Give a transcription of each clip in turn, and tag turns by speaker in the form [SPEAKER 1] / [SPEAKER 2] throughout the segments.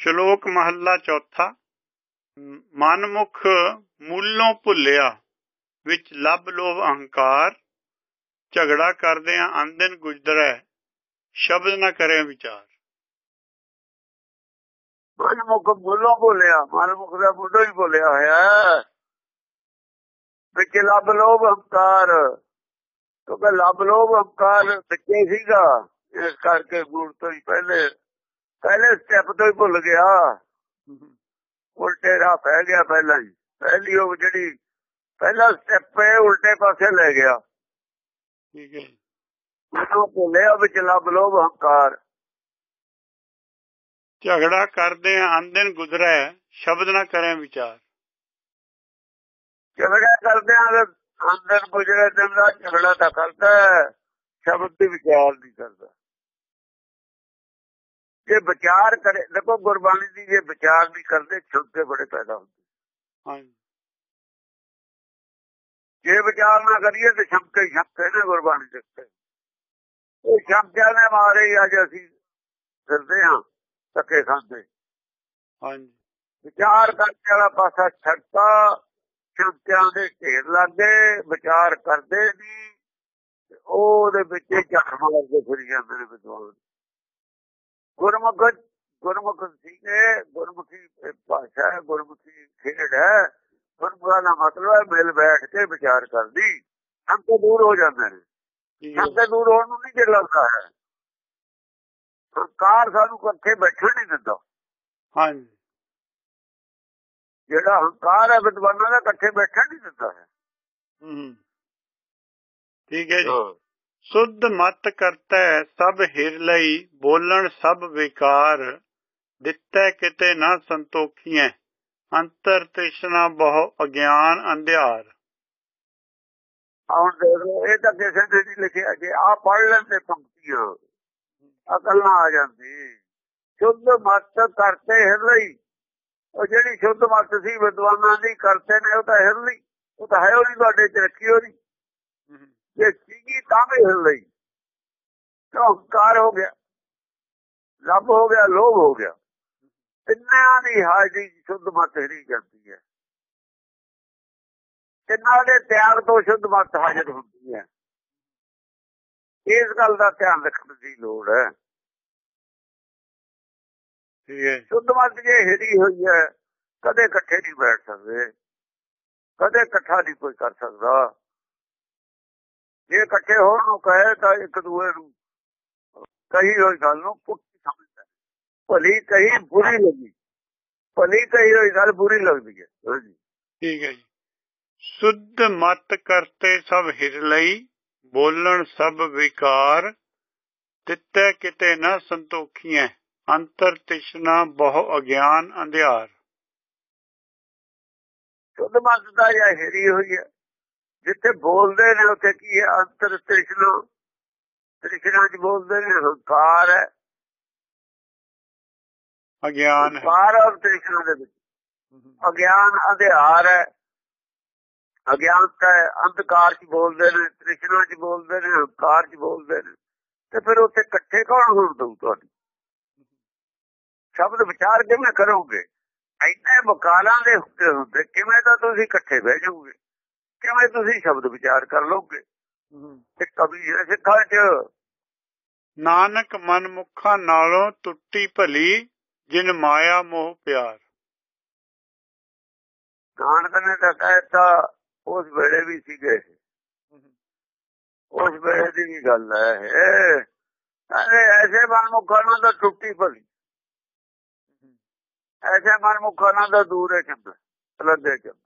[SPEAKER 1] ਸ਼ਲੋਕ ਮਹੱਲਾ ਚੌਥਾ, ਮਨਮੁਖ ਮੂਲੋਂ ਭੁੱਲਿਆ, ਵਿੱਚ ਲੱਭ ਲੋਭ ਅਹੰਕਾਰ, ਝਗੜਾ ਕਰਦੇ ਆ ਅੰਦਨ ਗੁਜਰੈ, ਸ਼ਬਦ ਨਾ ਕਰੇ ਵਿਚਾਰ
[SPEAKER 2] ਮਨਮੁਖ ਮੂਲੋਂ ਭੁੱਲਿਆ, ਮਨਮੁਖ ਦਾ ਮੁੱਢੋਂ ਹੀ ਭੁੱਲਿਆ ਹੋਇਆ ਹੈ। ਵਿੱਚ ਲੱਭ ਲੋਭ ਅਹੰਕਾਰ, ਕਿਉਂਕਿ ਲੱਭ ਲੋਭ ਅਹੰਕਾਰ ਵਿੱਚੇ ਸੀਗਾ, ਇਸ ਕਰਕੇ ਗੁਰ ਤੋਂ ਹੀ ਪਹਿਲੇ ਪਹਿਲੇ ਸਟੈਪ ਤੋਂ ਹੀ ਭੁੱਲ ਗਿਆ। ਉਲਟੇ ਰਾਹ ਪੈ ਗਿਆ ਪਹਿਲਾਂ ਹੀ। ਪਹਿਲੀ ਉਹ ਜਿਹੜੀ ਪਹਿਲਾ ਸਟੈਪ ਹੈ ਉਲਟੇ ਪਾਸੇ ਲੈ ਗਿਆ।
[SPEAKER 1] ਠੀਕ ਹੈ।
[SPEAKER 2] ਭੁੱਲਿਆ ਵਿੱਚ ਲੱਭ ਲੋਭ ਅਹੰਕਾਰ
[SPEAKER 1] ਝਗੜਾ ਕਰਦੇ ਆ ਅੰਦਨ ਗੁਜਰੈ ਸ਼ਬਦ ਨਾ ਕਰੇ ਵਿਚਾਰ।
[SPEAKER 2] ਝਗੜਾ ਕਰਦੇ ਆਂ ਤੇ ਅੰਦਰ ਗੁਜਰੇ ਦਿਨ ਦਾ ਝਗੜਾ ਤਾਂ ਕਰਦਾ ਸ਼ਬਦ ਦੀ ਵਿਚਾਰ ਨਹੀਂ ਕਰਦਾ। ਜੇ ਵਿਚਾਰ ਕਰੇ ਦੇਖੋ ਗੁਰਬਾਣੀ ਦੀ ਜੇ ਵਿਚਾਰ ਨਹੀਂ ਕਰਦੇ ਛੁੱਟੇ ਬੜੇ ਪੈਦਾ ਹੁੰਦੇ।
[SPEAKER 1] ਹਾਂਜੀ।
[SPEAKER 2] ਜੇ ਵਿਚਾਰ ਨਾ ਕਰੀਏ ਤੇ ਸ਼ੰਕੇ ਸ਼ੰਕੇ ਨੇ ਗੁਰਬਾਣੀ ਦੇ ਉੱਤੇ। ਉਹ ਸ਼ੰਕਿਆਂ ਨੇ ਮਾਰੇ ਅੱਜ ਅਸੀਂ ਫਿਰਦੇ ਹਾਂ ਧੱਕੇ ਖਾਂਦੇ।
[SPEAKER 1] ਹਾਂਜੀ।
[SPEAKER 2] ਵਿਚਾਰ ਕਰਨ ਵਾਲਾ ਪਾਸਾ ਛੱਡਤਾ ਸ਼ੰਕਿਆਂ ਦੇ ਢੇਰ ਲੱਗੇ ਵਿਚਾਰ ਕਰਦੇ ਨਹੀਂ ਉਹਦੇ ਵਿੱਚ ਝੱਟ ਮਾਰਦੇ ਫਿਰ ਜਾਂਦੇ ਨੇ ਵਿਦਵਾਨ। ਗੁਰਮੁਖ ਗੁਰਮੁਖ ਸੀਗੇ ਗੁਰਮੁਖੀ ਭਾਸ਼ਾ ਹੈ ਗੁਰਮੁਖੀ ਖੇਡ ਹੈ। ਗੁਰਮੁਖਾ ਦਾ ਮਤਲਬ ਹੈ ਮਿਲ ਬੈਠ ਕੇ ਵਿਚਾਰ ਕਰਦੀ। ਹਮ ਤੋਂ ਦੂਰ ਹੋ ਜਾਂਦੇ ਨੇ। ਹਮ ਤੋਂ ਦੂਰ ਹੋਣ ਨੂੰ ਨਹੀਂ ਜੇ ਲੱਗਦਾ ਹੈ। ਸਰਕਾਰ ਸਾਨੂੰ ਇਕੱਠੇ ਬੈਠਣ ਨਹੀਂ ਦਿੰਦਾ।
[SPEAKER 1] ਹਾਂਜੀ।
[SPEAKER 2] ਜਿਹੜਾ ਹੰਕਾਰ ਹੈ ਵਿਦਵਾਨਾਂ ਦਾ ਇਕੱਠੇ ਬੈਠਣ ਨਹੀਂ ਦਿੰਦਾ ਹੈ।
[SPEAKER 1] ਹੂੰ ਠੀਕ ਹੈ ਜੀ। ਸੁਧ ਮਤ ਕਰਤਾ ਸਭ ਹਿਰ ਲਈ ਬੋਲਣ ਸਭ ਵਿਕਾਰ। ਦਿੱਤਾ ਕਿਤੇ ਨਾ ਸੰਤੋਖੀਐ ਅੰਤਰ ਤ੍ਰਿਸ਼ਨਾ ਬਹੁ ਅਗਿਆਨ ਅੰਧਿਆਰ।
[SPEAKER 2] ਹੁਣ ਦੇਖ ਲਓ ਇਹ ਤਾਂ ਕਿਸੇ ਨੇ ਨਹੀਂ ਲਿਖਿਆ ਜੇ ਆ ਪੜ ਲੈਂਦੇ ਪੰਕਤੀਆਂ ਅਕਲ ਨਾ ਆ ਜਾਂਦੀ ਸ਼ੁੱਧ ਮਤ ਕਰਤੇ ਹਿਰਲੀ ਉਹ ਜਿਹੜੀ ਸ਼ੁੱਧ ਮਤ ਸੀ ਵਿਦਵਾਨਾਂ ਦੀ ਕਰਤੇ ਨੇ ਉਹ ਤਾਂ ਹਿਰਲੀ ਉਹ ਤਾਂ ਹੈ ਉਹ ਨਹੀਂ ਤੁਹਾਡੇ ਚ ਰੱਖੀ ਹੋਣੀ ਜੇ ਸੀਗੀ ਤਾਂ ਵੀ ਹਿਰਲੀ ਕਿਉਂ ਹੰਕਾਰ ਹੋ ਗਿਆ। ਰੱਬ ਹੋ ਗਿਆ ਲੋਭ ਹੋ ਗਿਆ। ਤਿੰਨਾਂ ਦੀ ਹਾਜ਼ਰੀ ਸ਼ੁੱਧ ਮਤ ਹੀ ਜਾਂਦੀ ਹੈ। ਤਿੰਨਾਂ ਦੇ ਤਿਆਗ ਤੋਂ ਸ਼ੁੱਧ ਮਤ ਹਾਜ਼ਰ ਹੁੰਦੀ ਹੈ। ਇਸ ਗੱਲ ਦਾ ਧਿਆਨ ਰੱਖਣ ਦੀ ਲੋੜ ਹੈ।
[SPEAKER 1] ਠੀਕ ਹੈ
[SPEAKER 2] ਸ਼ੁੱਧ ਮਤ ਜੇ ਹਿਰੀ ਹੋਈ ਹੈ ਕਦੇ ਇਕੱਠੇ ਨਹੀਂ ਬੈਠ ਸਕਦੇ। ਕਦੇ ਇਕੱਠਾ ਨਹੀਂ ਕੋਈ ਕਰ ਸਕਦਾ। ਜੇ ਇਕੱਠੇ ਹੋਣ ਨੂੰ ਕਹੇ ਤਾਂ ਇੱਕ ਦੂਏ ਨੂੰ ਕਹੀ ਹੋਈ ਗੱਲ ਨੂੰ ਪੁੱਠੀ ਸਮਝਦਾ ਭਲੀ ਕਹੀ ਬੁਰੀ ਲੱਗੀ। ਭਲੀ ਕਹੀ ਹੋਈ ਗੱਲ ਬੁਰੀ ਲੱਗਦੀ ਹੈ।
[SPEAKER 1] ਠੀਕ ਹੈ ਜੀ। ਸੁਧ ਮਤ ਕਰਤੇ ਸਭ ਹਿਰ ਲਈ ਬੋਲਣ ਸਭ ਵਿਕਾਰ ਦਿੱਤੇ ਕਿਤੇ ਨਾ ਸੰਤੋਖੀਐ ਅੰਤਰ ਤ੍ਰਿਸ਼ਨਾ ਬਹੁ ਅਗਿਆਨ ਅੰਧਿਆਰ।
[SPEAKER 2] ਸ਼ੁੱਧ ਮਤ ਦਾ ਜਾਂ ਹਿਰੀ ਹੋਈ ਹੈ। ਜਿੱਥੇ ਬੋਲਦੇ ਨੇ ਉੱਥੇ ਕੀ ਹੈ? ਅੰਤਰ ਤ੍ਰਿਸ਼ਨਾ। ਤ੍ਰਿਸ਼ਨਾ ਚ ਬੋਲਦੇ ਨੇ ਹੰਕਾਰ ਹੈ।
[SPEAKER 1] ਅਗਿਆਨ
[SPEAKER 2] ਹੰਕਾਰ ਔਰ ਤ੍ਰਿਸ਼ਨਾ ਦੇ ਵਿੱਚ। ਅਗਿਆਨ ਅੰਧਿਆਰ ਹੈ। ਅਗਿਆਨਤਾ ਹੈ। ਅੰਧਕਾਰ ਚ ਬੋਲਦੇ ਨੇ ਤ੍ਰਿਸ਼ਨਾ ਚ ਬੋਲਦੇ ਨੇ ਹੰਕਾਰ ਚ ਬੋਲਦੇ ਨੇ। ਤੇ ਫਿਰ ਉੱਥੇ ਇਕੱਠੇ ਕੌਣ ਹੋਣ ਦਊ ਤੁਹਾਨੂੰ ਸ਼ਬਦ ਵਿਚਾਰ ਕਿਵੇਂ ਕਰੋਗੇ? ਇੰਨੇ ਵਕਾਲਾਂ ਦੇ ਹੁੰਦੇ ਹੁੰਦੇ ਕਿਵੇਂ ਤਾਂ ਤੁਸੀਂ ਇਕੱਠੇ ਬਹਿ ਜਾਓਗੇ? ਕਿਵੇਂ ਤੁਸੀਂ ਸ਼ਬਦ ਵਿਚਾਰ ਕਰ ਲੋਗੇ? ਤੇ ਕਵੀ ਹੈ ਸਿੱਖਾਂ ਚ
[SPEAKER 1] ਨਾਨਕ ਮਨ ਮੁਖਾਂ ਨਾਲੋਂ ਟੁੱਟੀ ਭਲੀ ਜਿਨ ਮਾਇਆ ਮੋਹ ਪਿਆਰ।
[SPEAKER 2] ਨਾਨਕ ਨੇ ਤਾਂ ਕਹਿਤਾ ਉਸ ਵੇਲੇ ਵੀ ਸੀਗੇ। ਉਸ ਵੇਲੇ ਦੀ ਵੀ ਗੱਲ ਹੈ। ਕਹਿੰਦੇ ਐਸੇ ਮਨਮੁਖਾਂ ਨਾਲ ਤਾਂ ਟੁੱਟੀ ਭਲੀ। ਐਸੇ ਮਨਮੁਖਾਂ ਨਾਲ ਤਾਂ ਦੂਰ ਹੈ ਚੰਦ ਲੱਦੇ ਚੰਦ।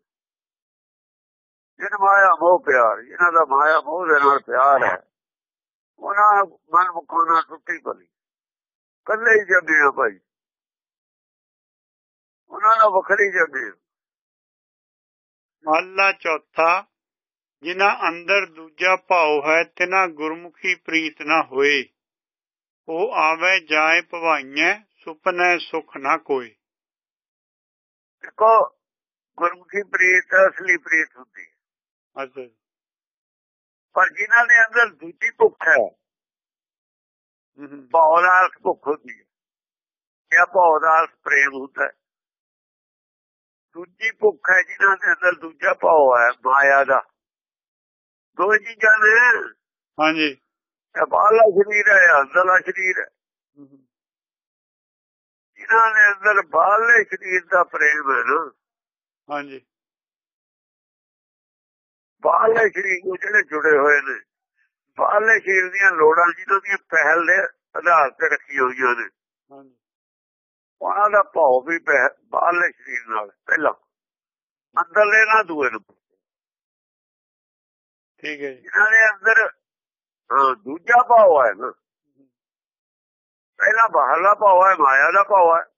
[SPEAKER 2] ਜਿਨ ਮਾਇਆ ਮੋਹ ਪਿਆਰ ਇਹਨਾਂ ਦਾ ਮਾਇਆ ਮੋਹ ਦੇ ਨਾਲ ਪਿਆਰ ਹੈ ਉਹਨਾਂ ਮਨਮੁਖਾਂ ਨਾਲ ਟੁੱਟੀ ਭਲੀ। ਕੱਲੇ ਹੀ ਜੰਗੇ ਆ ਭਾਈ। ਉਹਨਾਂ ਨਾਲ ਵੱਖਰੀ ਜੰਗੇ
[SPEAKER 1] ਮਹੱਲਾ ਚੌਥਾ ਜਿਨ੍ਹਾਂ ਅੰਦਰ ਦੂਜਾ ਭਾਉ ਹੈ ਤਿਨਾ ਗੁਰਮੁਖੀ ਪ੍ਰੀਤ ਨਾ ਹੋਏ। ਉਹ ਆਵੇ ਜਾਏ ਭਵਾਈਐ ਸੁਪਨੇ ਸੁਖ ਨਾ ਕੋਈ
[SPEAKER 2] ਦੇਖੋ ਗੁਰਮੁਖੀ ਪ੍ਰੀਤ ਅਸਲੀ ਪ੍ਰੀਤ ਹੁੰਦੀ ਹੈ।
[SPEAKER 1] ਅੱਛਾ।
[SPEAKER 2] ਪਰ ਜਿਨ੍ਹਾਂ ਦੇ ਅੰਦਰ ਦੂਜੀ ਭੁੱਖ ਹੈ ਬਹੁਲਾਲ ਭੁੱਖ ਹੁੰਦੀ ਹੈ। ਭਾਉ ਦਾ ਪ੍ਰੇਮ ਹੁੰਦਾ ਹੈ? ਦੂਜੀ ਭੁੱਖ ਹੈ ਜਿਨ੍ਹਾਂ ਦੇ ਅੰਦਰ ਦੂਜਾ ਭਾਉ ਹੈ ਮਾਇਆ ਦਾ। ਦੋ ਚੀਜ਼ਾਂ ਨੇ।
[SPEAKER 1] ਹਾਂਜੀ।
[SPEAKER 2] ਇਹ ਬਾਹਲਾ ਸ਼ਰੀਰ ਹੈ ਅੰਦਰਲਾ ਸ਼ਰੀਰ ਹੈ। ਜਿਨ੍ਹਾਂ ਦੇ ਅੰਦਰ ਬਾਹਲੇ ਸ਼ਰੀਰ ਦਾ ਪ੍ਰੇਮ ਹੈ ਨਾ
[SPEAKER 1] ਹਾਂਜੀ।
[SPEAKER 2] ਬਾਹਲੇ ਸ਼ਰੀਰ ਨੂੰ ਜਿਹੜੇ ਜੁੜੇ ਹੋਏ ਨੇ ਬਾਹਲੇ ਸ਼ਰੀਰ ਦੀਆਂ ਲੋੜਾਂ ਜਿਹਨਾਂ ਦੀਆਂ ਪਹਿਲ ਦੇ ਆਧਾਰ ਤੇ ਰੱਖੀ ਹੋਈਆਂ ਨੇ।
[SPEAKER 1] ਹਾਂਜੀ।
[SPEAKER 2] ਉਹਨਾਂ ਦਾ ਭਾਉ ਵੀ ਬਾਹਰਲੇ ਸਰੀਰ ਨਾਲ ਪਹਿਲਾਂ। ਅੰਦਰਲੇ ਨਾਲ ਦੂਏ ਨੂੰ।
[SPEAKER 1] ਠੀਕ ਹੈ ਜੀ।
[SPEAKER 2] ਇਹਨਾਂ ਦੇ ਅੰਦਰ ਦੂਜਾ ਭਾਉ ਹੈ ਨਾ। ਪਹਿਲਾ ਬਾਹਰਲਾ ਭਾਉ ਹੈ ਮਾਇਆ ਦਾ ਭਾਉ ਹੈ।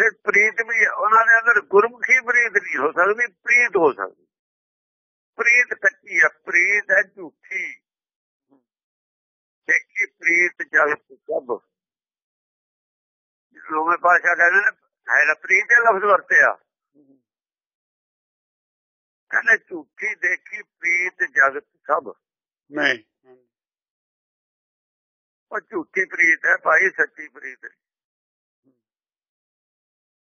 [SPEAKER 2] ਫਿਰ ਪ੍ਰੀਤ ਵੀ। ਉਹਨਾਂ ਦੇ ਅੰਦਰ ਗੁਰਮੁਖੀ ਪ੍ਰੀਤ ਨਹੀਂ ਹੋ ਸਕਦੀ ਪ੍ਰੀਤ ਹੋ ਸਕਦੀ। ਪ੍ਰੀਤ ਕੱਚੀ ਹੈ ਪ੍ਰੀਤ ਹੈ ਝੂਠੀ। ਦੇਖੀ ਪ੍ਰੀਤ ਜਗਤ ਸਭ ਲੋਵੇਂ ਭਾਸ਼ਾ ਕਹਿੰਦੇ ਨੇ ਹੈ ਨਾ ਪ੍ਰੀਤ ਦੇ ਲਫ਼ਜ਼ ਵਰਤਿਆ ਕਹਿੰਦੇ ਝੂਠੀ ਦੇਖੀ ਪ੍ਰੀਤ ਜਗਤ ਸਭ।
[SPEAKER 1] ਨਹੀਂ।
[SPEAKER 2] ਉਹ ਝੂਠੀ ਪ੍ਰੀਤ ਹੈ ਭਾਈ ਸੱਚੀ ਪ੍ਰੀਤ ਹੈ।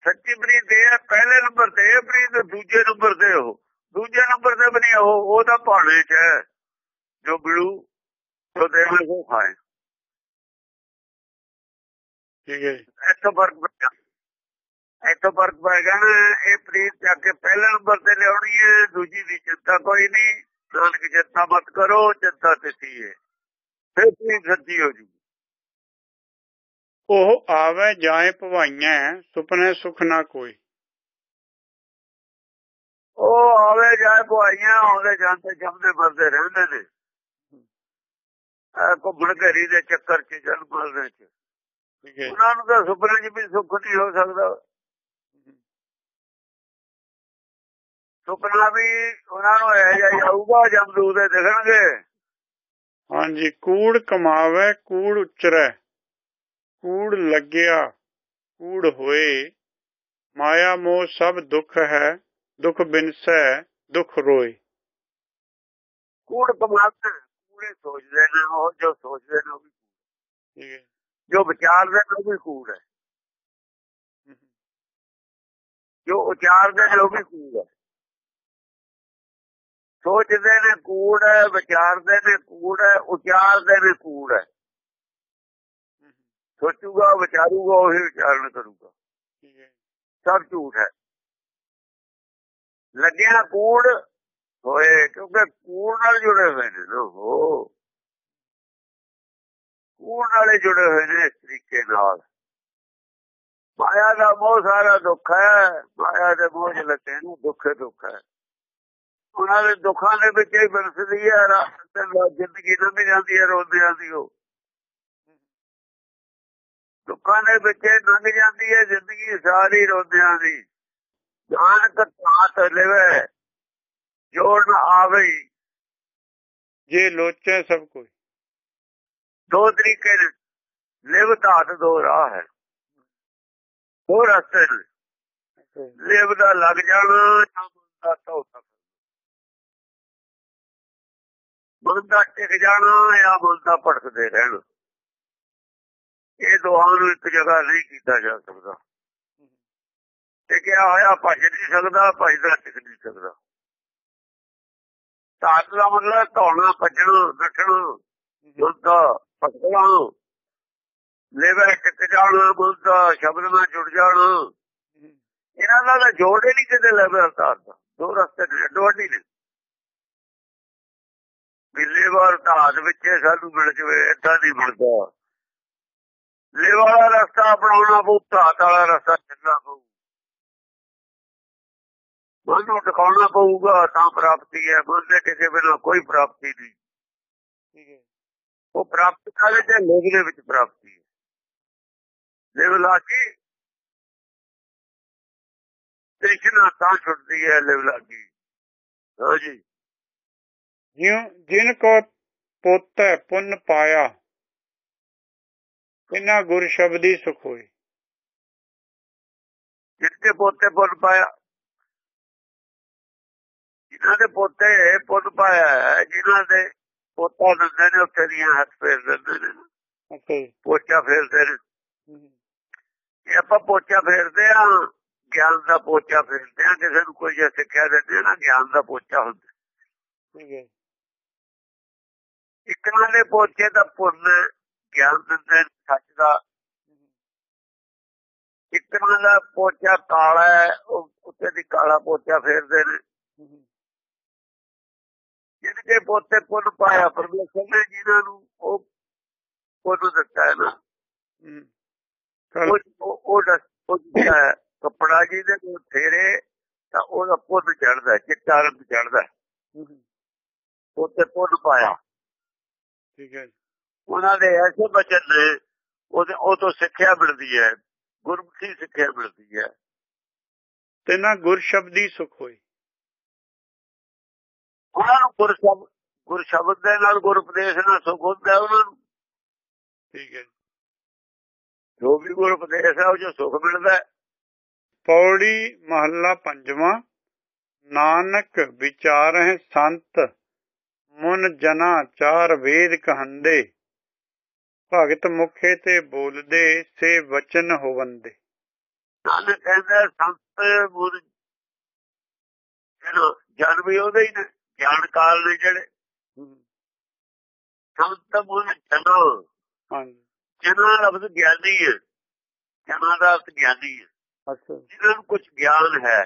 [SPEAKER 2] ਸੱਚੀ ਪ੍ਰੀਤ ਇਹ ਹੈ ਪਹਿਲੇ ਨੰਬਰ ਤੇ ਇਹ ਪ੍ਰੀਤ ਦੂਜੇ ਨੰਬਰ ਤੇ ਉਹ। ਦੂਜੇ ਨੰਬਰ ਤੇ ਨਹੀਂ ਉਹ ਉਹ ਤਾਂ ਭਾਣੇ ਚ ਹੈ ਜੋ ਬਿਲੂ ਜੋ ਦੇਵੇ ਉਹ ਖਾਏ
[SPEAKER 1] ਠੀਕ ਹੈ
[SPEAKER 2] ਇੱਥੋਂ ਫ਼ਰਕ ਪੈ ਗਿਆ। ਇੱਥੋਂ ਫ਼ਰਕ ਪੈ ਗਿਆ ਨਾ ਇਹ ਪ੍ਰੀਤ ਜਾ ਕੇ ਪਹਿਲੇ ਨੰਬਰ ਤੇ ਲਿਆਉਣੀ ਹੈ ਦੂਜੀ ਦੀ ਚਿੰਤਾ ਕੋਈ ਨਹੀਂ। ਨਾਨਕ ਚਿੰਤਾ ਮਤ ਕਰੋ ਚਿੰਤਾ ਦਿੱਤੀ ਹੈ। ਫਿਰ ਪ੍ਰੀਤ ਸੱਚੀ ਹੋ ਜੂ।
[SPEAKER 1] ਉਹ ਆਵੇ ਜਾਏ ਭਵਾਈਆਂ ਸੁਪਨੇ ਸੁਖ ਨਾ ਕੋਈ।
[SPEAKER 2] ਉਹ ਆਵੇ ਜਾਏ ਭਾਈਆਂ ਆਉਂਦੇ ਜਾਂਦੇ ਜੰਮਦੇ ਮਰਦੇ ਰਹਿੰਦੇ ਨੇ। ਆ ਘੁੰਮਣ ਘਰੀ ਦੇ ਚੱਕਰ 'ਚ ਜਨਮ ਮਰਦੇ 'ਚ। ਉਹਨਾਂ ਨੂੰ ਤਾਂ ਸੁਪਨੇ 'ਚ ਵੀ ਸੁੱਖ ਨਹੀਂ ਹੋ ਸਕਦਾ। ਸੁਪਨਾ ਵੀ ਉਹਨਾਂ ਨੂੰ ਇਹ ਹੀ ਆਊਗਾ ਜਮਦੂਤ ਦੇ ਦਿਖਣਗੇ।
[SPEAKER 1] ਹਾਂਜੀ ਕੂੜ ਕਮਾਵੇ ਕੂੜ ਉਚਰੈ। ਕੂੜ ਲੱਗਿਆ ਕੂੜ ਹੋਏ। ਮਾਇਆ ਮੋਹ ਸਭ ਦੁੱਖ ਹੈ ਦੁੱਖ ਬਿਨਸੈ ਦੁੱਖ ਰੋਏ।
[SPEAKER 2] ਕੂੜ ਕਮਾਉਂਦੇ ਕੂੜੇ ਸੋਚਦੇ ਨੇ ਉਹ ਜੋ ਸੋਚਦੇ ਨੇ ਉਹ ਵੀ
[SPEAKER 1] ਠੀਕ ਹੈ।
[SPEAKER 2] ਜੋ ਵਿਚਾਰਦੇ ਨੇ ਉਹ ਵੀ ਕੂੜ ਹੈ। ਜੋ ਉਚਾਰਦੇ ਨੇ ਉਹ ਵੀ ਕੂੜ ਹੈ। ਸੋਚਦੇ ਨੇ ਕੂੜ ਹੈ ਵਿਚਾਰਦੇ ਨੇ ਕੂੜ ਹੈ ਉਚਾਰਦੇ ਨੇ ਕੂੜ ਹੈ। ਸੋਚੂਗਾ ਵਿਚਾਰੂਗਾ ਉਹੀ ਵਿਚਾਰਨ ਕਰੂਗਾ। ਸਭ ਝੂਠ ਹੈ। ਲੱਗਿਆ ਕੂੜ ਹੋਏ ਕਿਉਂਕਿ ਕੂੜ ਨਾਲ ਜੁੜੇ ਹੋਏ ਨੇ ਉਹ ਕੂੜ ਨਾਲੇ ਜੁੜੇ ਹੋਏ ਨੇ ਇਸ ਤਰੀਕੇ ਨਾਲ। ਮਾਇਆ ਦਾ ਮੋਹ ਸਾਰਾ ਦੁੱਖ ਹੈ ਮਾਇਆ ਦੇ ਮੋਹ ਚ ਲੱਗੇ ਨੇ ਦੁੱਖ ਦੁੱਖ ਹੈ। ਉਹਨਾਂ ਦੇ ਦੁੱਖਾਂ ਦੇ ਵਿੱਚ ਹੀ ਬਰਸਦੀ ਹੈ ਰਾਤ ਤੇ ਜ਼ਿੰਦਗੀ ਲੰਘ ਜਾਂਦੀ ਹੈ ਰੋਂਦਿਆਂ ਦੀ ਉਹ। ਦੁੱਖਾਂ ਦੇ ਵਿੱਚ ਲੰਘ ਜਾਂਦੀ ਹੈ ਜ਼ਿੰਦਗੀ ਸਾਰੀ ਰੋਂਦਿਆਂ ਦੀ। ਨਾਨਕ ਤਾਤ ਲਵੇ ਜੋੜ ਨਾ ਆਵੇ।
[SPEAKER 1] ਜੇ ਲੋਚੈ ਸਭ ਕੋਈ।
[SPEAKER 2] ਦੋ ਤਰੀਕੇ ਨੇ। ਲਿਵ ਧਾਤ ਦੋ ਰਾਹ ਹੈ। ਦੋ ਰਸਤੇ ਨੇ ਲਿਵ ਦਾ ਲੱਗ ਜਾਣਾ ਜਾਂ ਦਾ ਧੋ ਸਕਦਾ। ਮਨ ਦਾ ਟਿਕ ਜਾਣਾ ਜਾਂ ਮਨ ਦਾ ਭਟਕਦੇ ਰਹਿਣਾ। ਇਹ ਦੋਹਾਂ ਨੂੰ ਇੱਕ ਜਗ੍ਹਾ ਨਹੀਂ ਕੀਤਾ ਜਾ ਸਕਦਾ। ਟਿਕਿਆ ਹੋਇਆ, ਭੱਜ ਨਹੀਂ ਸਕਦਾ, ਭੱਜਦਾ ਟਿਕ ਨਹੀਂ ਸਕਦਾ। ਧਾਤ ਦਾ ਮਤਲਬ ਧੌਣਾ, ਭੱਜਣਾ ਨੱਠਣਾ ਜੁੱਦਾ ਭਟਕਣਾ ਲੈਵੇ ਟਿਕ ਜਾਣਾ, ਬੁੱਧਾ ਸ਼ਬਦ ਨਾਲ ਜੁੜ ਜਾਣਾ। ਇਹਨਾਂ ਦਾ ਤਾਂ ਜੋੜ ਹੀ ਨਹੀਂ ਕਿਤੇ ਲੈਵੇ ਅਵਤਾਰ ਦਾ। ਦੋ ਰਸਤੇ ਨੇ ਡੋਡੀ ਨੇ। ਬਿੱਲੇ ਵਾਰ ਧਾਤ ਵਿੱਚ ਸਾਨੂੰ ਮਿਲ ਜਵੇ, ਏਦਾਂ ਨਹੀਂ ਮਿਲਦਾ। ਲੇਵਾ ਵਾਲਾ ਰਸਤਾ ਅਪਣਾਉਣਾ ਪਊ, ਧਾਤ ਵਾਲਾ ਰਸਤਾ ਚੱਲਣਾ ਪਊ। ਮਨ ਨੂੰ ਟਿਕਾਉਣਾ ਪਊਗਾ, ਤਾਂ ਪ੍ਰਾਪਤੀ ਹੈ। ਮਨ ਦੇ ਕਿਸੇ ਬਿਨਾਂ ਕੋਈ ਪ੍ਰਾਪਤੀ ਨਹੀਂ।
[SPEAKER 1] ਠੀਕ ਹੈ।
[SPEAKER 2] ਉਹ ਪ੍ਰਾਪਤ ਕਾਲੇ ਤੇ? ਲੋਕ ਦੇ ਵਿੱਚ ਪ੍ਰਾਪਤੀ ਹੈ। ਲਿਵ ਲਾਗੀ। ਤ੍ਰਿਸ਼ਨਾ ਤਾਂ ਛੁੱਟਦੀ ਹੈ, ਲਿਵ ਹਾਂਜੀ
[SPEAKER 1] ਜਿਉ ਜਿਨ ਕੋ ਪੋਤੈ ਪੁੰਨ ਪਾਇਆ ਇਨਾ ਗੁਰ ਸ਼ਬਦੀ ਸੁਖ ਹੋਏ।
[SPEAKER 2] ਜਿੱਤੇ ਪੋਤੇ ਪੁੰਨ ਪਾਇਆ। ਜਿਨ੍ਹਾਂ ਦੇ ਪੋਤੇ ਪੁੰਨ ਪਾਇਆ ਜਿਨ੍ਹਾਂ ਦੇ ਪੋਤਾ ਦਿੰਦੇ ਨੇ ਉੱਥੇ ਦੀਆਂ ਹੱਥ ਫੇਰ ਦਿੰਦੇ ਨੇ। ਪੋਚਾ ਫੇਰਦੇ ਨੇ। ਇਹ ਆਪਾਂ ਪੋਚਾ ਫੇਰਦੇ ਆ ਗਿਆਨ ਦਾ ਪੋਚਾ ਫੇਰਦੇ ਆ ਕਿਸੇ ਨੂੰ ਕੋਈ ਜੇ ਸਿੱਖਿਆ ਦਿੰਦੇ ਨਾ ਗਿਆਨ ਦਾ ਪੋਚਾ ਹੁੰਦਾ।
[SPEAKER 1] ਠੀਕ ਹੈ।
[SPEAKER 2] ਇੱਕ ਨਾਲ ਪੋਚੇ ਦਾ ਪੁੰਨ ਗਿਆਨ ਦਿੰਦੇ ਸੱਚ ਦਾ। ਇੱਕ ਦਾ ਪੋਚਾ ਕਾਲਾ ਹੈ ਉਹ ਉੱਤੇ ਦੀ ਕਾਲਾ ਪੋਚਾ ਫੇਰਦੇ ਨੇ। ਜਿਹਦੇ ਪੋਤੇ ਪੁੰਨ ਪਾਇਆ ਪਰਮੇਸ਼ਰ ਨੇ ਜਿਨ੍ਹਾਂ ਨੂੰ ਉਹ ਪੁੰਨ ਦਿੱਤਾ ਹੈ ਨਾ। ਉਹ ਉਹ- ਕੱਪੜਾ ਜੀ ਦੇ ਕੋਲ ਫੇਰੇ ਤਾਂ ਉਹਦਾ ਪੁੰਨ ਚੜਦਾ ਚਿੱਟਾ ਰੰਗ ਚੜਦਾ ਉੱਤੇ ਪੁੰਨ ਪਾਇਆ।
[SPEAKER 1] ਠੀਕ ਹੈ
[SPEAKER 2] ਉਹਨਾਂ ਦੇ ਐਸੇ ਬਚਨ ਨੇ ਉਹਦੇ ਉਹ ਤੋਂ ਸਿੱਖਿਆ ਮਿਲਦੀ ਹੈ ਗੁਰਮੁਖੀ ਸਿੱਖਿਆ ਮਿਲਦੀ ਹੈ।
[SPEAKER 1] ਤੇ ਨਾ ਗੁਰ ਸ਼ਬਦੀ ਸੁਖ ਹੋਈ
[SPEAKER 2] ਉਹਨਾਂ ਨੂੰ ਗੁਰ ਸ਼ਬਦ ਗੁਰ ਸ਼ਬਦ ਦੇ ਨਾਲ ਗੁਰ ਉਪਦੇਸ਼ ਨਾਲ ਸੁਖ ਹੁੰਦਾ ਹੈ ਉਹਨਾਂ ਨੂੰ।
[SPEAKER 1] ਠੀਕ ਹੈ
[SPEAKER 2] ਜੋ। ਵੀ ਗੁਰ ਉਪਦੇਸ਼ ਹੈ ਉਹ ਜੋ ਸੁਖ ਮਿਲਦਾ ਹੈ।
[SPEAKER 1] ਪੌੜੀ ਮਹੱਲਾ ਪੰਜਵਾਂ ਨਾਨਕ ਵਿਚਾਰਹਿ ਸੰਤ ਮਨ ਜਨਾ ਚਾਰ ਵੇਦ ਕਹੰਦੇ। ਭਗਤ ਮੁਖੇ ਤੇ ਬੋਲਦੇ ਸੇ ਵਚਨ ਹੋਵੰਦੇ।
[SPEAKER 2] ਨਾਨਕ ਕਹਿੰਦਾ ਸੰਤ ਗੁਰ ਜਿਹੜਾ ਜਨ ਵੀ ਉਹਦੇ ਹੀ ਨੇ ਗਿਆਨ ਕਾਲ ਨੇ ਜਿਹੜੇ। ਸੰਤ ਮੁਨ ਜਨਾ
[SPEAKER 1] ਹਾਂਜੀ।
[SPEAKER 2] ਜਨਾ ਲਫ਼ਜ਼ ਗਿਆਨੀ ਹੈ ਜਨਾ ਦਾ ਅਰਥ ਗਿਆਨੀ ਹੈ
[SPEAKER 1] ਅੱਛਾ।
[SPEAKER 2] ਜਿਹਨਾਂ ਨੂੰ ਕੁਝ ਗਿਆਨ ਹੈ।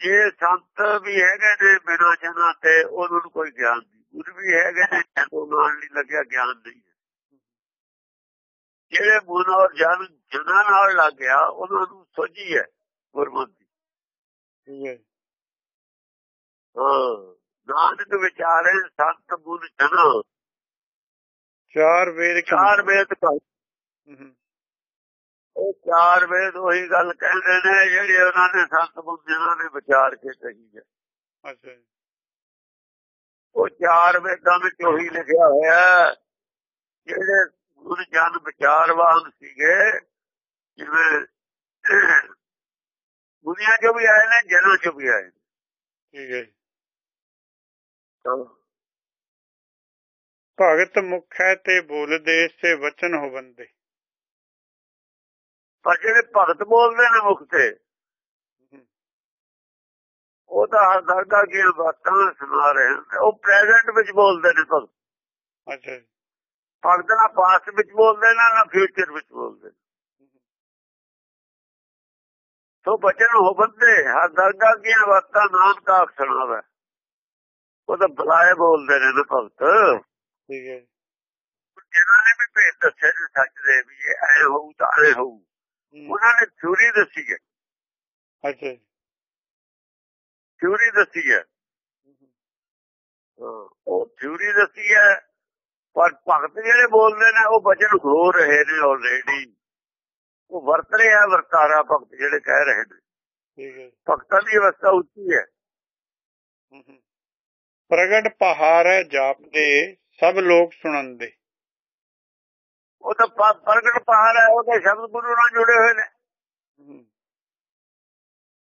[SPEAKER 2] ਜੇ ਸੰਤ ਵੀ ਹੈਗੇ ਨੇ ਬਿਨਾਂ ਜਨਾ ਤੇ ਉਹਨਾਂ ਨੂੰ ਕੋਈ ਗਿਆਨ ਨਹੀਂ ਗੁਰ ਵੀ ਹੈਗੇ ਜਦੋਂ ਨਾਲ ਨਹੀਂ ਲੱਗਿਆ ਗਿਆਨ ਨਹੀਂ। ਜਿਹੜੇ ਮਨ ਔਰ ਜਨ ਜਨਾ ਨਾਲ ਲੱਗ ਗਿਆ ਉਹਨਾਂ ਨੂੰ ਸੋਝੀ ਹੈ ਗੁਰਮਤਿ
[SPEAKER 1] ਹੈ।
[SPEAKER 2] ਨਾਨਕ ਵਿਚਾਰੇ ਸੰਤ ਬੁੱਧ ਜਨਾ।
[SPEAKER 1] ਚਾਰ ਵੇਦ
[SPEAKER 2] ਚਾਰ ਵੇਦ ਉਹ ਚਾਰ ਵੇਦ ਉਹੀ ਗੱਲ ਕਹਿੰਦੇ ਨੇ ਜਿਹੜੇ ਉਹਨਾਂ ਨੇ ਸੰਤ ਬੁੱਧ ਜਨਾ ਨੇ ਵਿਚਾਰ ਕੇ ਕਹੀ ਹੈ
[SPEAKER 1] ਅੱਛਾ ਜੀ,
[SPEAKER 2] ਉਹ ਚਾਰ ਵੇਦਾਂ ਵਿੱਚ ਉਹੀ ਲਿਖਿਆ ਹੋਇਆ ਹੈ, ਜਿਹੜੇ ਗੁਰ ਜਨ ਵਿਚਾਰਵਾਨ ਸੀਗੇ ਜਿਵੇਂ ਦੁਨੀਆ ਚੋਂ ਵੀ ਆਏ ਨੇ ਜਨਾਂ ਚੋਂ ਵੀ ਆਏ।
[SPEAKER 1] ਠੀਕ ਹੈ ਭਗਤ ਮੁਖੈ ਤੇ ਬੋਲਦੇ ਸੇ ਵਚਨ ਹੋਵੰਦੇ
[SPEAKER 2] ਪਰ ਜਿਹੜੇ ਭਗਤ ਬੋਲਦੇ ਨੇ ਮੁਖ ਤੇ
[SPEAKER 1] ਹੂੰ,
[SPEAKER 2] ਉਹ ਤਾਂ ਹਰ ਦਰਗਾਹ ਦੀਆਂ ਬਾਤਾਂ ਸੁਣਾ ਰਹੇ ਨੇ ਉਹ ਪ੍ਰੈਜ਼ੈਂਟ ਵਿੱਚ ਬੋਲਦੇ ਨੇ ਭਗਤ
[SPEAKER 1] ਅੱਛਾ ਜੀ,
[SPEAKER 2] ਭਗਤ ਨਾ ਪਾਸਟ ਵਿੱਚ ਬੋਲਦੇ ਨੇ ਨਾ ਫਿਊਚਰ ਵਿੱਚ ਬੋਲਦੇ ਨੇ। ਸੋ ਬਚਨ ਹੋਵੰਦੇ ਹਰ ਦਰਗਾਹ ਦੀਆਂ ਬਾਤਾਂ ਨਾਨਕ ਆਖ ਸੁਣਾਵੇ। ਉਹ ਤਾਂ ਬੁਲਾਏ ਬੋਲਦੇ ਨੇ ਭਗਤ।
[SPEAKER 1] ਠੀਕ ਹੈ ਜੀ,
[SPEAKER 2] ਜਿਹਨਾਂ ਨੇ ਵੀ ਭੇਦ ਦੱਸੇ ਨੇ ਸੱਚ ਦੇ ਵੀ ਇਹ ਐ ਹੋਊ ਤਾਂ ਐ ਹੋਊ।
[SPEAKER 1] ਹੂੰ,
[SPEAKER 2] ਉਹਨਾਂ ਨੇ ਥਿਊਰੀ ਦੱਸੀ ਹੈ।
[SPEAKER 1] ਅੱਛਾ
[SPEAKER 2] ਥਿਊਰੀ ਦੱਸੀ ਹੈ। ਹਾਂ, ਉਹ ਥਿਊਰੀ ਦੱਸੀ ਹੈ ਪਰ ਭਗਤ ਜਿਹੜੇ ਬੋਲਦੇ ਨੇ ਉਹ ਬਚਨ ਹੋ ਰਹੇ ਨੇ ਆਲਰੇਡੀ ਉਹ ਵਰਤ ਰਿਹਾ ਵਰਤਾਰਾ ਭਗਤ ਜਿਹੜੇ ਕਹਿ ਰਹੇ ਨੇ।
[SPEAKER 1] ਠੀਕ ਹੈ
[SPEAKER 2] ਭਗਤਾਂ ਦੀ ਅਵਸਥਾ ਉੱਚੀ ਹੈ।
[SPEAKER 1] ਹੂੰ, ਹੂੰ। ਪ੍ਰਗਟ ਪਹਾੜੈ ਜਾਪਦੇ ਸਭ ਲੋਕ ਸੁਣੰਦੇ
[SPEAKER 2] ਉਹ ਤਾਂ ਪ੍ਰਗਟ ਪਹਾੜ ਹੈ ਉਹਦੇ ਸ਼ਬਦ ਗੁਰੂ ਨਾਲ ਜੁੜੇ ਹੋਏ ਨੇ।
[SPEAKER 1] ਹੂੰ,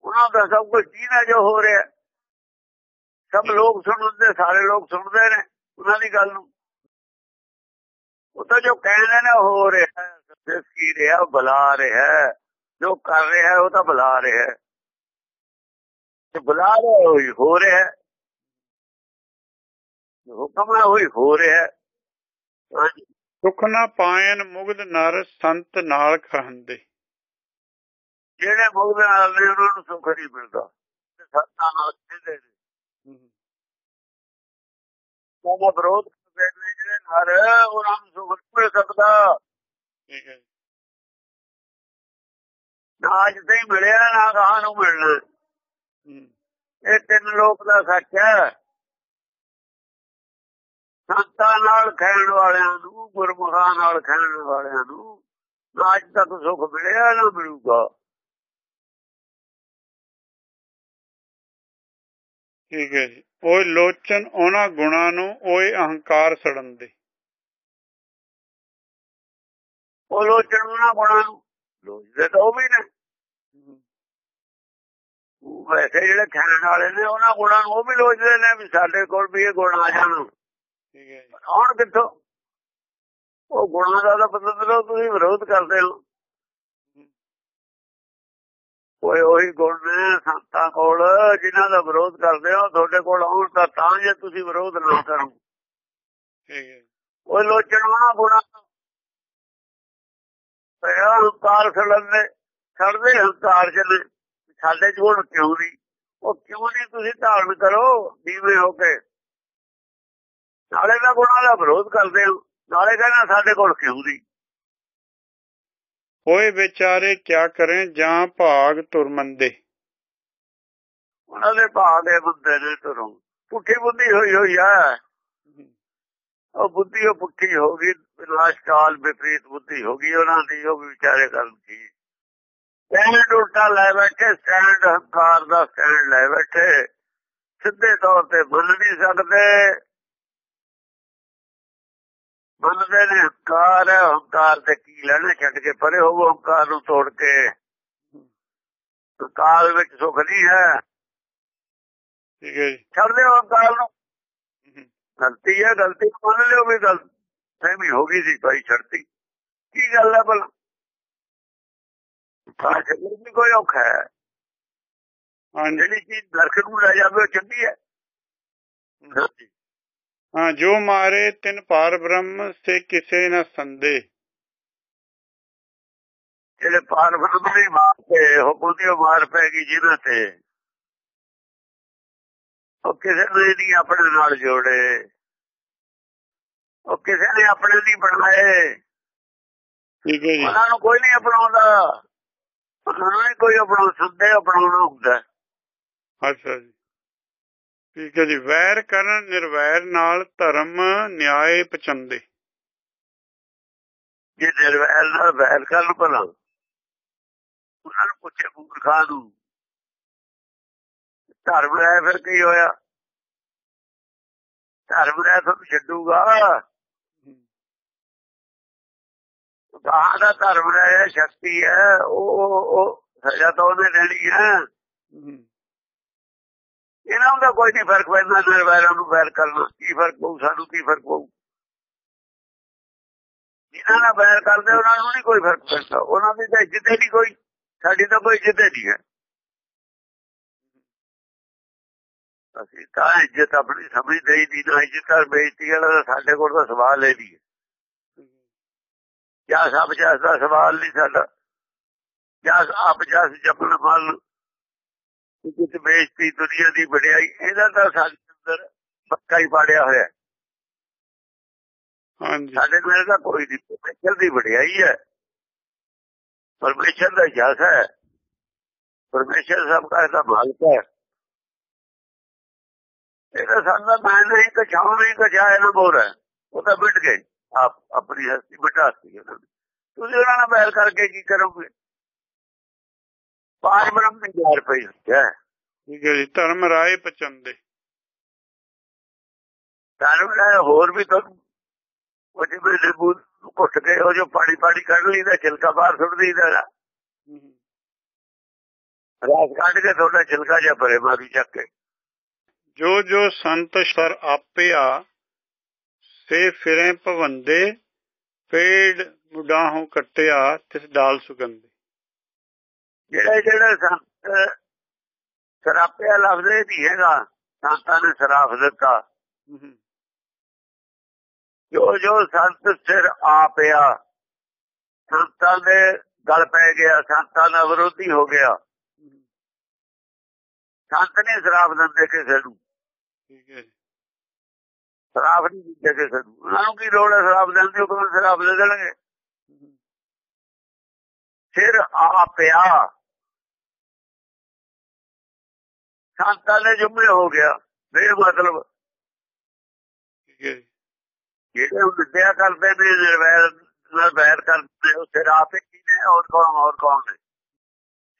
[SPEAKER 2] ਉਹਨਾਂ ਦਾ ਸਭ ਕੁਝ ਜੀਣਾ ਜੋ ਹੋ ਰਿਹਾ ਸਭ ਲੋਕ ਸੁਣਦੇ ਸਾਰੇ ਲੋਕ ਸੁਣਦੇ ਨੇ ਉਹਨਾਂ ਦੀ ਗੱਲ ਨੂੰ। ਉਹ ਤਾਂ ਜੋ ਕਹਿੰਦੇ ਨੇ ਹੋ ਰਿਹਾ ਸੱਚ ਕੀ ਰਿਹਾ ਬੁਲਾ ਰਿਹਾ ਜੋ ਕਰ ਰਿਹਾ ਹੈ, ਉਹ ਤਾਂ ਬੁਲਾ ਰਿਹਾ ਤੇ ਬੁਲਾ ਰਿਹਾ ਹੋਈ ਹੋ ਰਿਹਾ ਹੁਕਮ ਹੈ ਉਹੀ ਹੋ ਰਿਹਾ
[SPEAKER 1] ਸੁਖ ਨਾ ਪਾਇਨ ਮੁਗਧ ਨਰ ਸੰਤ ਨਾਲ ਖਹੰਦੇ
[SPEAKER 2] ਜਿਹੜੇ ਮੁਗਦ ਨਾਲ ਨੇ ਉਹਨਾਂ ਨੂੰ ਸੁੱਖ ਨਹੀਂ ਮਿਲਦਾ। ਸੱਤਾਂ ਨਾਲ ਕਹਿੰਦੇ ਨੇ। ਉਹਦਾ ਵਿਰੋਧ ਕਰਦੇ ਨੇ ਜਿਹੜੇ ਨਰ ਉਹਨਾਂ ਨੂੰ ਸੁੱਖ ਨਹੀਂ ਮਿਲ ਸਕਦਾ।
[SPEAKER 1] ਠੀਕ ਹੈ।
[SPEAKER 2] ਤੇ ਮਿਲਿਆ ਨਾ ਗਾਹ ਨੂੰ ਮਿਲਣਾ। ਇਹ ਤਿੰਨ ਲੋਕ ਦਾ ਸੱਚ ਹੈ। ਸੰਤਾਂ ਨਾਲ ਖੈਣ ਵਾਲਿਆਂ ਨੂੰ ਗੁਰਮੁਖਾਂ ਨਾਲ ਖੈਣ ਵਾਲਿਆਂ ਨੂੰ ਨਾ ਅੱਜ ਤੱਕ ਸੁੱਖ ਮਿਲਿਆ ਨਾ ਮਿਲੂਗਾ।
[SPEAKER 1] ਠੀਕ ਹੈ ਜੀ। ਓਏ ਲੋਚਨ ਉਹਨਾਂ ਗੁਣਾਂ ਨੂੰ ਓਏ ਅਹੰਕਾਰ ਸੜੰਦੇ
[SPEAKER 2] ਉਹ ਲੋਚਣ ਉਹਨਾਂ ਗੁਣਾਂ ਨੂੰ। ਲੋਚਦੇ ਤਾਂ ਉਹ ਵੀ ਨੇ। ਵੈਸੇ ਜਿਹੜੇ ਖੈਣ ਵਾਲੇ ਨੇ ਉਹਨਾਂ ਗੁਣਾਂ ਨੂੰ ਉਹ ਵੀ ਲੋਚਦੇ ਨੇ ਵੀ ਸਾਡੇ ਕੋਲ ਵੀ ਇਹ ਗੁਣ ਆ ਜਾਣ।
[SPEAKER 1] ਠੀਕ ਹੈ ਜੀ।
[SPEAKER 2] ਆਉਣ ਕਿੱਥੋਂ? ਉਹ ਗੁਣਾਂ ਦਾ ਤਾਂ ਪਤੰਦਰ ਤੁਸੀਂ ਵਿਰੋਧ ਕਰਦੇ ਹੋ। ਕੋਈ ਉਹੀ ਗੁਣ ਨੇ ਸੰਤਾਂ ਕੋਲ ਜਿਨ੍ਹਾਂ ਦਾ ਵਿਰੋਧ ਕਰਦੇ ਹੋ ਤੁਹਾਡੇ ਕੋਲ ਆਉਣ ਤਾਂ ਤਾਂ ਜੇ ਤੁਸੀਂ ਵਿਰੋਧ ਨਾ ਕਰੋ।
[SPEAKER 1] ਠੀਕ ਹੈ।
[SPEAKER 2] ਉਹ ਲੋਚਣ ਗੁਣਾ। ਪਿਆ ਹੰਕਾਰ ਸੜਦੇ ਸੜਦੇ ਹੰਕਾਰ ਚ ਸਾਡੇ ਚ ਗੁਣ ਕਿਉਂ ਨਹੀਂ? ਉਹ ਕਿਉਂ ਨਹੀਂ ਤੁਸੀਂ ਧਾਰਨ ਕਰੋ ਦੀਵੇ ਹੋ ਕੇ? ਨਾਲੇ ਦਾ ਗੁਣਾ ਦਾ ਵਿਰੋਧ ਕਰਦੇ ਹੋ। ਨਾਲੇ ਕਹਿੰਦਾ ਸਾਡੇ ਕੋਲ ਕਿਉਂ ਨਹੀਂ?
[SPEAKER 1] ਹੋਏ ਵਿਚਾਰੇ ਕਿਆ ਕਰੇ ਜਾਂ ਭਾਗ ਤੁਰਮੰਦੇ?
[SPEAKER 2] ਉਹਨਾਂ ਦੇ ਭਾਅ ਦੇ ਬੰਦੇ ਨੇ ਤੁਰੋਂ। ਪੁੱਠੀ ਬੁੱਧੀ ਹੋਈ ਹੋਈ ਆ। ਉਹ ਬੁੱਧੀ ਉਹ ਪੁੱਠੀ ਹੋ ਗਈ। ਵਿਨਾਸ਼ ਵਿਪਰੀਤ ਬੁੱਧੀ ਹੋ ਗਈ ਉਹਨਾਂ ਦੀ, ਉਹ ਵੀ ਵਿਚਾਰੇ ਕਰਨ ਕੀ। ਸਟੈਂਡ ਉਲਟਾ ਲੈ ਬੈਠੇ, ਸਟੈਂਡ ਹੰਕਾਰ ਦਾ ਸਟੈਂਡ ਲੈ ਬੈਠੇ। ਸਿੱਧੇ ਤੌਰ ਤੇ ਮੰਨ ਨਹੀਂ ਸਕਦੇ। ਮੰਨਦੇ ਨੇ ਹੰਕਾਰ ਹੈ ਹੰਕਾਰ ਤੇ ਕੀ ਲੈਣਾ ਛੱਡ ਕੇ ਪਰੇ ਹੋਵੋ ਹੰਕਾਰ ਨੂੰ ਤੋੜ ਕੇ। ਕਾਲ ਵਿੱਚ ਸੁਖ ਨਹੀਂ ਹੈ।
[SPEAKER 1] ਠੀਕ ਹੈ ਜੀ।
[SPEAKER 2] ਛੱਡ ਦਿਓ ਹੰਕਾਰ ਨੂੰ। ਗਲਤੀ ਹੈ ਗਲਤੀ ਮੰਨ ਲਿਓ ਵੀ ਗਲਤ। ਫਹਿਮੀ ਹੋ ਗਈ ਸੀ ਭਾਈ ਛੱਡਤੀ। ਕੀ ਗੱਲ ਹੈ ਭਲਾ? ਚੱਲਣ ਵੀ ਕੋਈ ਔਖਾ ਹੈ। ਜਿਹੜੀ ਚੀਜ਼ ਨਰਕ ਨੂੰ ਲੈ ਜਾਵੇ ਉਹ ਚੰਗੀ ਹੈ।
[SPEAKER 1] ਹਾਂ ਜੋ ਮਾਰੇ ਤਿਨ ਪਾਰ ਬ੍ਰਹਮ ਸੇ ਕਿਸੇ ਨ ਸੰਦੇ।
[SPEAKER 2] ਜਿਹੜੇ ਪਾਰ ਬ੍ਰਹਮ ਨਹੀਂ ਮਾਰਦੇ ਹੁਕਮ ਦੀ ਮਾਰ ਪੈ ਗਈ ਜਿਹਨਾਂ ਤੇ ਉਹ ਕਿਸੇ ਨੇ ਨਹੀਂ ਆਪਣੇ ਨਾਲ ਜੋੜੇ। ਉਹ ਕਿਸੇ ਨੇ ਆਪਣੇ ਨਹੀਂ ਬਣਾਏ।
[SPEAKER 1] ਠੀਕ ਹੈ ਜੀ।
[SPEAKER 2] ਉਹਨਾਂ ਨੂੰ ਕੋਈ ਨਹੀਂ ਅਪਣਾਉਂਦਾ। ਉਹਨਾਂ ਨੂੰ ਨਹੀਂ ਕੋਈ ਅਪਣਾ ਸੰਦੇ ਅਪਣਾਉਣਾ ਹੁੰਦਾ।
[SPEAKER 1] ਅੱਛਾ ਜੀ। ਠੀਕ ਹੈ ਜੀ। ਵੈਰ ਕਰਨ ਨਿਰਵੈਰ ਨਾਲ ਧਰਮ ਨਿਆਏ ਪਚੰਦੇ
[SPEAKER 2] ਜੇ ਨਿਰਵੈਰ ਨਾਲ ਵੈਰ ਕਰਨ ਭਲਾ ਉਹਨਾਂ ਨੂੰ ਪੁੱਛੇ ਮੂਰਖਾਂ ਨੂੰ ਧਰਮ ਹੈ ਫਿਰ ਕੀ ਹੋਇਆ? ਧਰਮ ਹੈ ਤੁਹਾਨੂੰ ਛੱਡੂਗਾ। ਕਹਾਂ ਦਾ ਧਰਮ ਹੈ ਸ਼ਕਤੀ ਹੈ ਉਹ ਉਹ ਸਜ਼ਾ ਤਾਂ ਉਹਨੇ ਦੇਣੀ ਹੈ। ਇਹਨਾਂ ਦਾ ਕੋਈ ਨਹੀਂ ਫ਼ਰਕ ਪੈਂਦਾ ਨਿਰਵੈਰਾਂ ਨੂੰ ਵੈਰ ਕਰਨਾ, ਕੀ ਫ਼ਰਕ ਪਊ, ਸਾਨੂੰ ਕੀ ਫ਼ਰਕ ਪਊ। ਜਿਨ੍ਹਾਂ ਨਾਲ ਵੈਰ ਕਰਦੇ, ਉਹਨਾਂ ਨੂੰ ਨਹੀਂ ਕੋਈ ਫ਼ਰਕ ਪੈਂਦਾ। ਉਹਨਾਂ ਦੀ ਤਾਂ ਇੱਜ਼ਤ ਨਹੀਂ ਕੋਈ, ਸਾਡੀ ਤਾਂ ਕੋਈ ਇੱਜ਼ਤ ਨਹੀਂ ਹੈ। ਅਸੀਂ ਤਾਂ ਇੱਜ਼ਤ ਆਪਣੀ ਸਮਝਦੇ ਹੀ ਨਹੀਂ ਨਾ ਇੱਜ਼ਤ ਕਰ ਬੇਇੱਜ਼ਤੀ ਵਾਲਾ ਸਾਡੇ ਕੋਲ ਤਾਂ ਸਵਾਲ ਹੈ ਨਹੀਂ ਜਾਂ ਸਭ ਜਸ ਦਾ ਸਵਾਲ ਨਹੀਂ ਸਾਡਾ, ਜਾਂ ਆਪ ਜਸ ਜਪਨ ਮਲ ਕਿਤੇ ਬੇਇੱਜ਼ਤੀ ਦੁਨੀਆ ਦੀ ਵਡਿਆਈ ਇਹਦਾ ਤਾਂ ਸਾਡੇ ਅੰਦਰ ਪੱਕਾ ਹੀ ਪਾੜਿਆ ਹੋਇਆ
[SPEAKER 1] ਹਾਂਜੀ।
[SPEAKER 2] ਸਾਡੇ ਨਾਲ ਤਾਂ ਕੋਈ ਨਹੀਂ ਪਰਮੇਸ਼ਰ ਦੀ ਵਡਿਆਈ ਹੈ। ਪਰਮੇਸ਼ਰ ਦਾ ਜਸ ਹੈ। ਪਰਮੇਸ਼ਰ ਸਭ ਦਾ ਇਹਦਾ ਮਾਲਕ ਹੈ। ਇਹਦਾ ਸਾਡਾ ਮੈਂ ਨਹੀਂ ਕਛਾਉ ਨਹੀਂ ਕਛਾਇਆ ਨਾ ਬੋਲ ਹੈ ਉਹ ਤਾਂ ਮਿਟ ਗਏ। ਆਪ ਆਪਣੀ ਹਸਤੀ ਨੇ। ਤੁਸੀਂ ਉਹਨਾਂ ਨਾਲ ਬੈਲ ਕਰਕੇ ਕੀ ਕਰੋਗੇ? ਪਾਰ ਬ੍ਰਹਮ ਦੀ ਯਾਰ ਪਈ ਹੈ
[SPEAKER 1] ਠੀਕ ਹੈ ਜੀ ਧਰਮ ਰਾਏ ਪਚੰਦੇ।
[SPEAKER 2] ਧਰਮ ਦਾ ਹੋਰ ਵੀ ਤੁਹਾਨੂੰ ਉਹ ਜਿਵੇਂ ਨਿੰਬੂ ਘੁੱਟ ਕੇ ਉਹ ਜੋ ਪਾਣੀ ਪਾਣੀ ਕੱਢ ਲਈਦਾ ਛਿਲਕਾ ਬਾਹਰ ਸੁੱਟ ਦਈਦਾ। ਰਾਸ ਕੱਢ ਕੇ ਤੁਹਾਡਾ ਛਿਲਕਾ ਜਿਹਾ ਭਰੇ ਮਾਰੀ ਚੱਕ ਕੇ।
[SPEAKER 1] ਜੋ ਜੋ ਸੰਤ ਸਰ ਆਪਿਆ ਸੇ ਫਿਰੇ ਭਵੰਦੇ ਪੇੜ ਮੁਡਾਹੋਂ ਕਟਿਆ ਤਿਸ ਡਾਲ ਸੁਗੰਧੇ।
[SPEAKER 2] ਜਿਹੜੇ ਜਿਹੜੇ ਸੰਤ ਸਰਾਪਿਆ ਲਫ਼ਜ਼ ਇਹ ਨਹੀਂ ਹੈਗਾ ਸੰਤਾਂ ਨੇ ਸਰਾਫ ਦਿੱਤਾ। ਜੋ ਜੋ ਸੰਤ ਸਿਰ ਆ ਪਿਆ ਸੰਤਾਂ ਦੇ ਗਲ ਪੈ ਗਿਆ ਸੰਤਾਂ ਦਾ ਵਿਰੋਧੀ ਹੋ ਗਿਆ। ਸੰਤ ਨੇ ਸਰਾਫ ਦਿੰਦੇ ਕਿਸੇ ਨੂੰ।
[SPEAKER 1] ਠੀਕ ਹੈ ਜੀ।
[SPEAKER 2] ਸਰਾਫ ਨਹੀਂ ਦਿੰਦੇ ਕਿਸੇ ਨੂੰ। ਉਹਨਾਂ ਨੂੰ ਕੀ ਲੋੜ ਹੈ ਸਰਾਫ ਦੇਣ ਦੀ? ਉਹ ਕੋਲ ਸਰਾਫ ਦੇ ਦੇਣਗੇ? ਸਿਰ ਆ ਪਿਆ। ਸੰਤਾਂ ਦੇ ਜੁਮੇ ਹੋ ਗਿਆ। ਇਹ ਮਤਲਬ। ਜਿਹੜੇ ਉਹ ਵਿਦਿਆ ਕਰਦੇ ਨੇ ਨਿਰਵੈਰ ਨਾਲ ਵੈਰ ਕਰਦੇ ਉਹ ਸਿਰ ਆਪੇ ਕੀ ਨੇ ਹੋਰ ਕੌਣ ਹੋਰ ਕੌਣ ਨੇ?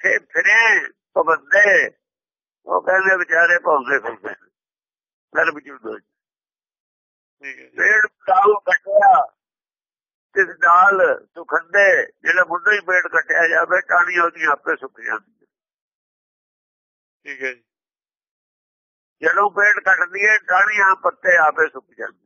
[SPEAKER 2] ਫੇ ਫਿਰੇ ਪਬੰਦੇ ਉਹ ਕਹਿੰਦੇ ਵਿਚਾਰੇ ਭੌਂਦੇ ਫਿਰਦੇ
[SPEAKER 1] ਹੈ ਜੀ।
[SPEAKER 2] ਪੇੜ ਕਾਉ ਕੱਟਿਆ? ਤਿਸ ਨਾਲ ਸੁਖੰਦੇ ਜਿਹੜਾ ਮੁੱਢੋਂ ਹੀ ਪੇੜ ਕੱਟਿਆ ਜਾਵੇ ਟਾਣੀ ਉਹਦੀ ਆਪੇ ਸੁੱਕ ਜਾਂਦੀ ਹੈ
[SPEAKER 1] ਠੀਕ ਹੈ ਜੀ।
[SPEAKER 2] ਜਦੋਂ ਪੇਟ ਕੱਟਦੀ ਹੈ ਟਾਣੀਆਂ ਪੱਤੇ ਆਪੇ ਸੁੱਕ ਜਾਂਦੇ।